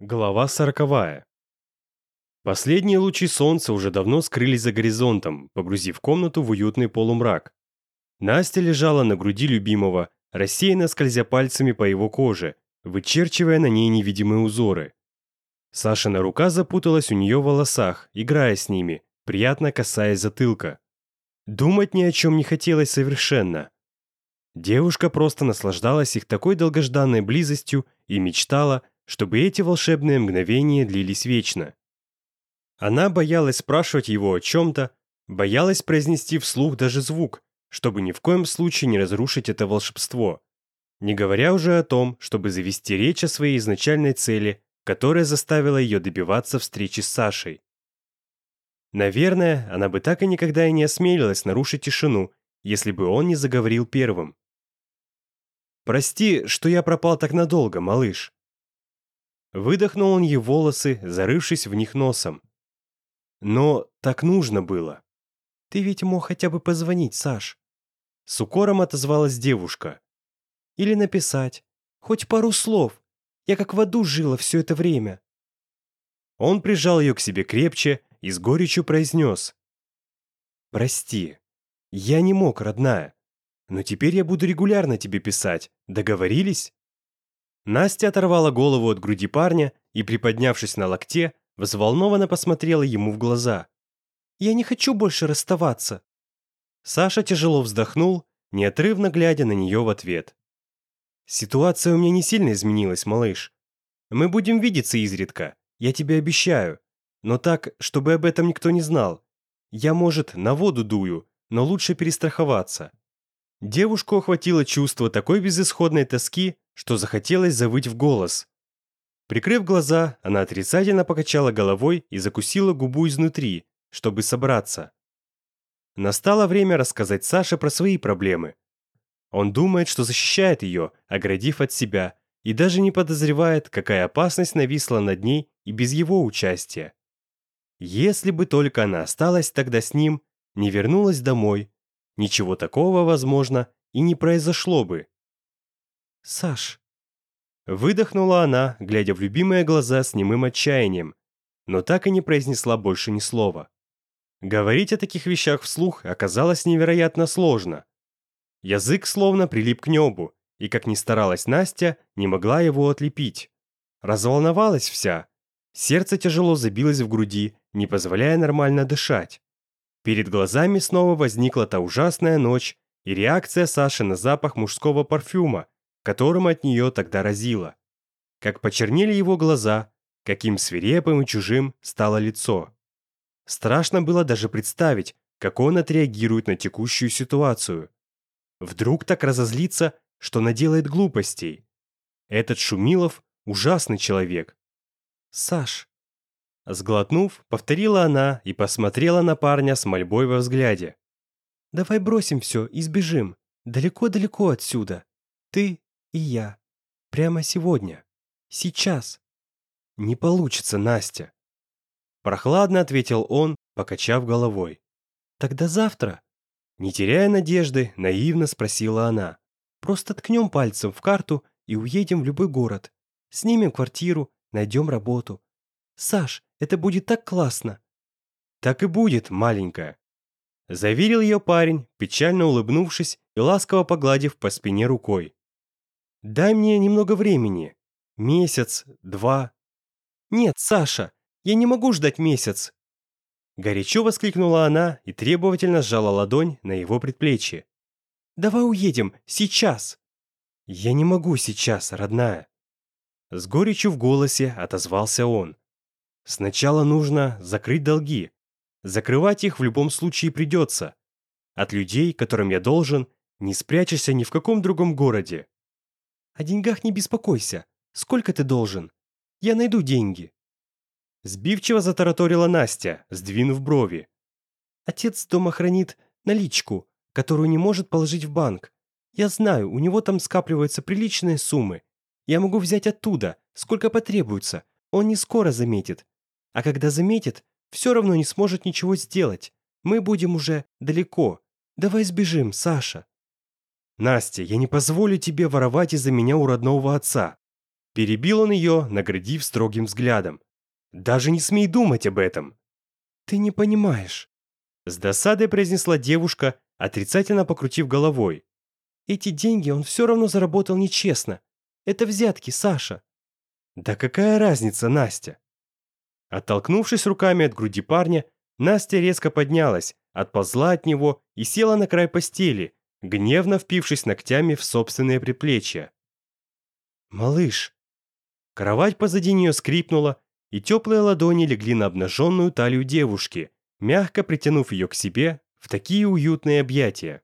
Голова сороковая. Последние лучи солнца уже давно скрылись за горизонтом, погрузив комнату в уютный полумрак. Настя лежала на груди любимого, рассеянно скользя пальцами по его коже, вычерчивая на ней невидимые узоры. Сашина рука запуталась у нее в волосах, играя с ними, приятно касаясь затылка. Думать ни о чем не хотелось совершенно. Девушка просто наслаждалась их такой долгожданной близостью и мечтала, чтобы эти волшебные мгновения длились вечно. Она боялась спрашивать его о чем-то, боялась произнести вслух даже звук, чтобы ни в коем случае не разрушить это волшебство, не говоря уже о том, чтобы завести речь о своей изначальной цели, которая заставила ее добиваться встречи с Сашей. Наверное, она бы так и никогда и не осмелилась нарушить тишину, если бы он не заговорил первым. «Прости, что я пропал так надолго, малыш», Выдохнул он ей волосы, зарывшись в них носом. «Но так нужно было. Ты ведь мог хотя бы позвонить, Саш». С укором отозвалась девушка. «Или написать. Хоть пару слов. Я как в аду жила все это время». Он прижал ее к себе крепче и с горечью произнес. «Прости. Я не мог, родная. Но теперь я буду регулярно тебе писать. Договорились?» Настя оторвала голову от груди парня и, приподнявшись на локте, взволнованно посмотрела ему в глаза. «Я не хочу больше расставаться!» Саша тяжело вздохнул, неотрывно глядя на нее в ответ. «Ситуация у меня не сильно изменилась, малыш. Мы будем видеться изредка, я тебе обещаю. Но так, чтобы об этом никто не знал. Я, может, на воду дую, но лучше перестраховаться». Девушку охватило чувство такой безысходной тоски, что захотелось завыть в голос. Прикрыв глаза, она отрицательно покачала головой и закусила губу изнутри, чтобы собраться. Настало время рассказать Саше про свои проблемы. Он думает, что защищает ее, оградив от себя, и даже не подозревает, какая опасность нависла над ней и без его участия. Если бы только она осталась тогда с ним, не вернулась домой, ничего такого, возможно, и не произошло бы. Саш!» Выдохнула она, глядя в любимые глаза с немым отчаянием, но так и не произнесла больше ни слова. Говорить о таких вещах вслух оказалось невероятно сложно. Язык словно прилип к небу, и, как ни старалась Настя, не могла его отлепить. Разволновалась вся. Сердце тяжело забилось в груди, не позволяя нормально дышать. Перед глазами снова возникла та ужасная ночь и реакция Саши на запах мужского парфюма, которым от нее тогда разило. Как почернели его глаза, каким свирепым и чужим стало лицо. Страшно было даже представить, как он отреагирует на текущую ситуацию. Вдруг так разозлится, что наделает глупостей. Этот Шумилов – ужасный человек. «Саш!» Сглотнув, повторила она и посмотрела на парня с мольбой во взгляде. «Давай бросим все и сбежим. Далеко-далеко отсюда. Ты, и я. Прямо сегодня. Сейчас. Не получится, Настя. Прохладно ответил он, покачав головой. Тогда завтра. Не теряя надежды, наивно спросила она. Просто ткнем пальцем в карту и уедем в любой город. Снимем квартиру, найдем работу. Саш, это будет так классно. Так и будет, маленькая. Заверил ее парень, печально улыбнувшись и ласково погладив по спине рукой. Дай мне немного времени. Месяц, два. Нет, Саша, я не могу ждать месяц. Горячо воскликнула она и требовательно сжала ладонь на его предплечье. Давай уедем, сейчас. Я не могу сейчас, родная. С горечью в голосе отозвался он. Сначала нужно закрыть долги. Закрывать их в любом случае придется. От людей, которым я должен, не спрячешься ни в каком другом городе. О деньгах не беспокойся. Сколько ты должен? Я найду деньги». Сбивчиво затараторила Настя, сдвинув брови. «Отец дома хранит наличку, которую не может положить в банк. Я знаю, у него там скапливаются приличные суммы. Я могу взять оттуда, сколько потребуется. Он не скоро заметит. А когда заметит, все равно не сможет ничего сделать. Мы будем уже далеко. Давай сбежим, Саша». Настя, я не позволю тебе воровать из-за меня у родного отца. Перебил он ее, наградив строгим взглядом. Даже не смей думать об этом. Ты не понимаешь. С досадой произнесла девушка, отрицательно покрутив головой. Эти деньги он все равно заработал нечестно. Это взятки, Саша. Да какая разница, Настя? Оттолкнувшись руками от груди парня, Настя резко поднялась, отползла от него и села на край постели, гневно впившись ногтями в собственные приплечья. «Малыш!» Кровать позади нее скрипнула, и теплые ладони легли на обнаженную талию девушки, мягко притянув ее к себе в такие уютные объятия.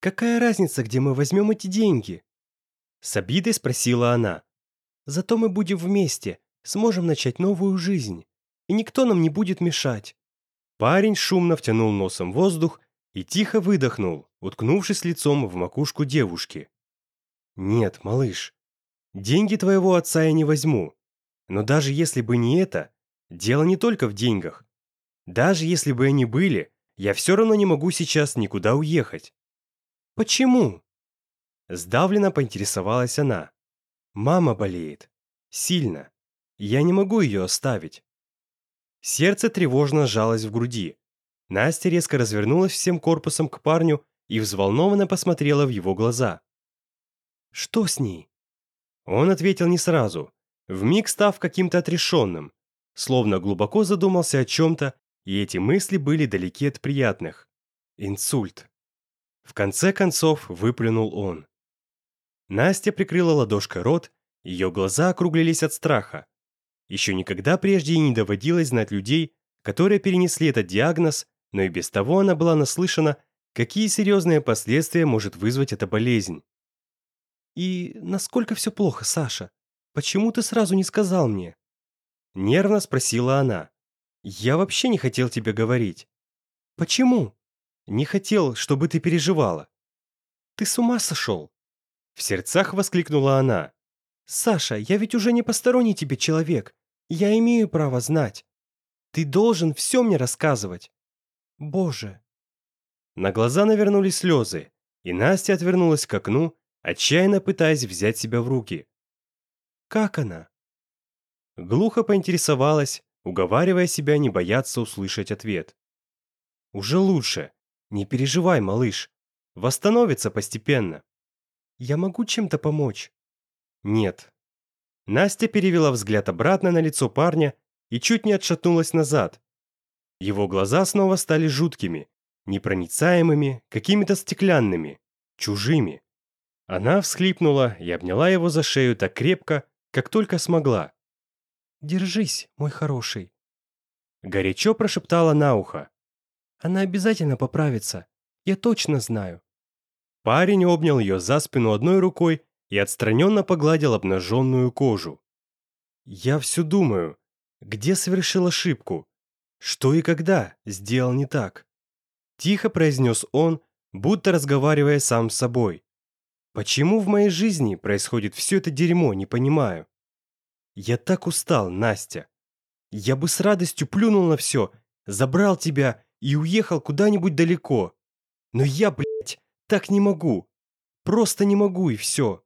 «Какая разница, где мы возьмем эти деньги?» С обидой спросила она. «Зато мы будем вместе, сможем начать новую жизнь, и никто нам не будет мешать». Парень шумно втянул носом воздух и тихо выдохнул, уткнувшись лицом в макушку девушки. «Нет, малыш, деньги твоего отца я не возьму. Но даже если бы не это, дело не только в деньгах. Даже если бы они были, я все равно не могу сейчас никуда уехать». «Почему?» Сдавленно поинтересовалась она. «Мама болеет. Сильно. Я не могу ее оставить». Сердце тревожно сжалось в груди, Настя резко развернулась всем корпусом к парню и взволнованно посмотрела в его глаза. «Что с ней?» Он ответил не сразу, вмиг став каким-то отрешенным, словно глубоко задумался о чем-то, и эти мысли были далеки от приятных. Инсульт. В конце концов выплюнул он. Настя прикрыла ладошкой рот, ее глаза округлились от страха. Еще никогда прежде ей не доводилось знать людей, которые перенесли этот диагноз но и без того она была наслышана, какие серьезные последствия может вызвать эта болезнь. «И насколько все плохо, Саша? Почему ты сразу не сказал мне?» Нервно спросила она. «Я вообще не хотел тебе говорить». «Почему?» «Не хотел, чтобы ты переживала». «Ты с ума сошел?» В сердцах воскликнула она. «Саша, я ведь уже не посторонний тебе человек. Я имею право знать. Ты должен все мне рассказывать. Боже!» На глаза навернулись слезы, и Настя отвернулась к окну, отчаянно пытаясь взять себя в руки. «Как она?» Глухо поинтересовалась, уговаривая себя не бояться услышать ответ. «Уже лучше. Не переживай, малыш. Восстановится постепенно. Я могу чем-то помочь?» «Нет». Настя перевела взгляд обратно на лицо парня и чуть не отшатнулась назад, его глаза снова стали жуткими, непроницаемыми, какими-то стеклянными, чужими. Она всхлипнула и обняла его за шею так крепко, как только смогла. «Держись, мой хороший», — горячо прошептала на ухо. «Она обязательно поправится, я точно знаю». Парень обнял ее за спину одной рукой и отстраненно погладил обнаженную кожу. «Я все думаю, где совершил ошибку? что и когда сделал не так. Тихо произнес он, будто разговаривая сам с собой. Почему в моей жизни происходит все это дерьмо, не понимаю. Я так устал, Настя. Я бы с радостью плюнул на все, забрал тебя и уехал куда-нибудь далеко. Но я, блядь, так не могу. Просто не могу и все.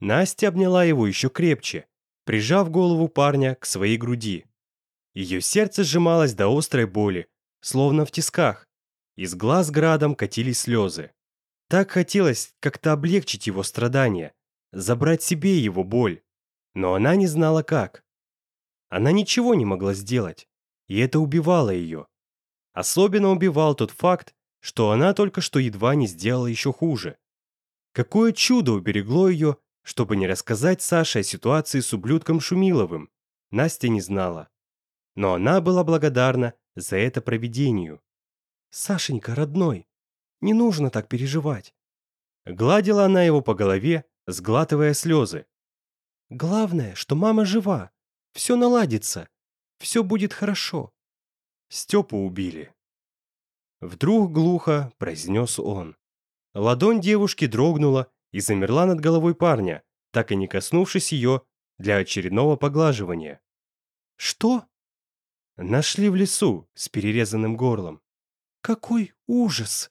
Настя обняла его еще крепче, прижав голову парня к своей груди. Ее сердце сжималось до острой боли, словно в тисках. Из глаз градом катились слезы. Так хотелось как-то облегчить его страдания, забрать себе его боль. Но она не знала как. Она ничего не могла сделать, и это убивало ее. Особенно убивал тот факт, что она только что едва не сделала еще хуже. Какое чудо уберегло ее, чтобы не рассказать Саше о ситуации с ублюдком Шумиловым, Настя не знала но она была благодарна за это проведению, «Сашенька, родной, не нужно так переживать». Гладила она его по голове, сглатывая слезы. «Главное, что мама жива, все наладится, все будет хорошо». Степу убили. Вдруг глухо произнес он. Ладонь девушки дрогнула и замерла над головой парня, так и не коснувшись ее для очередного поглаживания. «Что?» Нашли в лесу с перерезанным горлом. Какой ужас!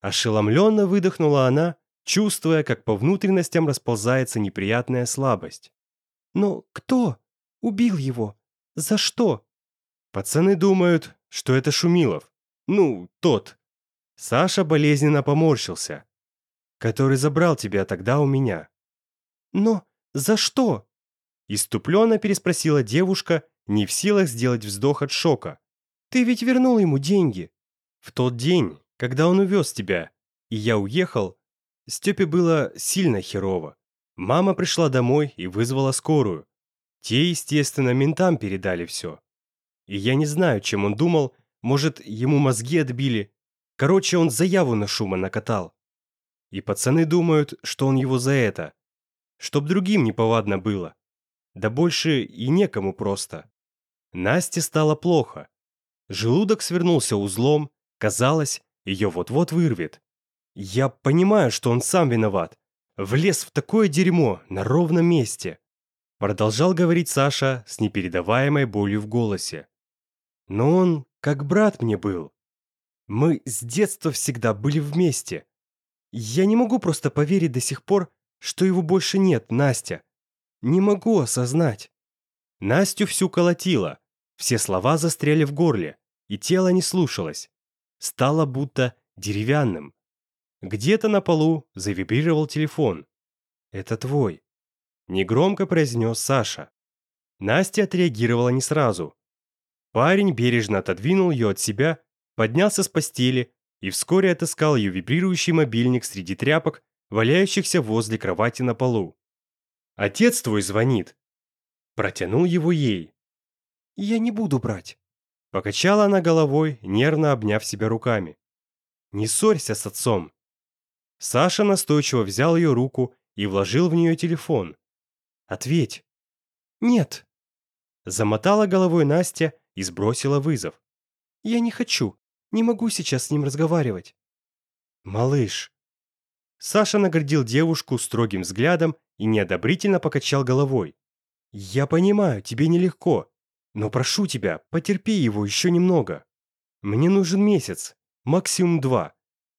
Ошеломленно выдохнула она, чувствуя, как по внутренностям расползается неприятная слабость. Но кто? Убил его? За что? Пацаны думают, что это Шумилов. Ну, тот. Саша болезненно поморщился. Который забрал тебя тогда у меня. Но за что? Иступленно переспросила девушка не в силах сделать вздох от шока. «Ты ведь вернул ему деньги!» «В тот день, когда он увез тебя, и я уехал, Степе было сильно херово. Мама пришла домой и вызвала скорую. Те, естественно, ментам передали все. И я не знаю, чем он думал, может, ему мозги отбили. Короче, он заяву на шума накатал. И пацаны думают, что он его за это. Чтоб другим неповадно было. Да больше и некому просто. Насте стало плохо. Желудок свернулся узлом, казалось, ее вот-вот вырвет. Я понимаю, что он сам виноват. Влез в такое дерьмо на ровном месте. Продолжал говорить Саша с непередаваемой болью в голосе. Но он как брат мне был. Мы с детства всегда были вместе. Я не могу просто поверить до сих пор, что его больше нет, Настя. Не могу осознать. Настю всю колотило, все слова застряли в горле, и тело не слушалось. Стало будто деревянным. Где-то на полу завибрировал телефон. «Это твой», — негромко произнес Саша. Настя отреагировала не сразу. Парень бережно отодвинул ее от себя, поднялся с постели и вскоре отыскал ее вибрирующий мобильник среди тряпок, валяющихся возле кровати на полу. «Отец твой звонит», протянул его ей. «Я не буду брать», — покачала она головой, нервно обняв себя руками. «Не ссорься с отцом». Саша настойчиво взял ее руку и вложил в нее телефон. «Ответь». «Нет». Замотала головой Настя и сбросила вызов. «Я не хочу. Не могу сейчас с ним разговаривать». «Малыш». Саша наградил девушку строгим взглядом и неодобрительно покачал головой. «Я понимаю, тебе нелегко, но прошу тебя, потерпи его еще немного. Мне нужен месяц, максимум два.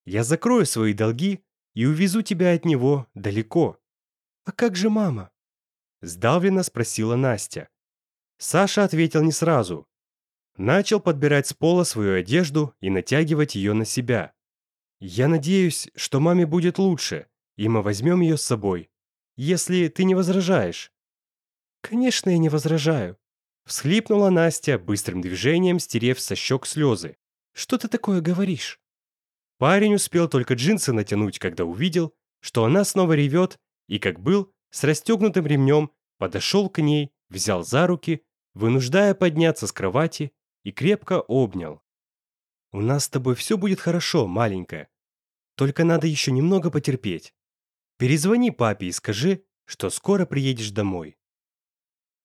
Я закрою свои долги и увезу тебя от него далеко». «А как же мама?» – сдавленно спросила Настя. Саша ответил не сразу. Начал подбирать с пола свою одежду и натягивать ее на себя. «Я надеюсь, что маме будет лучше, и мы возьмем ее с собой, если ты не возражаешь». Конечно, я не возражаю. Всхлипнула Настя, быстрым движением стерев со щек слезы. Что ты такое говоришь? Парень успел только джинсы натянуть, когда увидел, что она снова ревет, и, как был, с расстегнутым ремнем подошел к ней, взял за руки, вынуждая подняться с кровати и крепко обнял. «У нас с тобой все будет хорошо, маленькая. Только надо еще немного потерпеть. Перезвони папе и скажи, что скоро приедешь домой.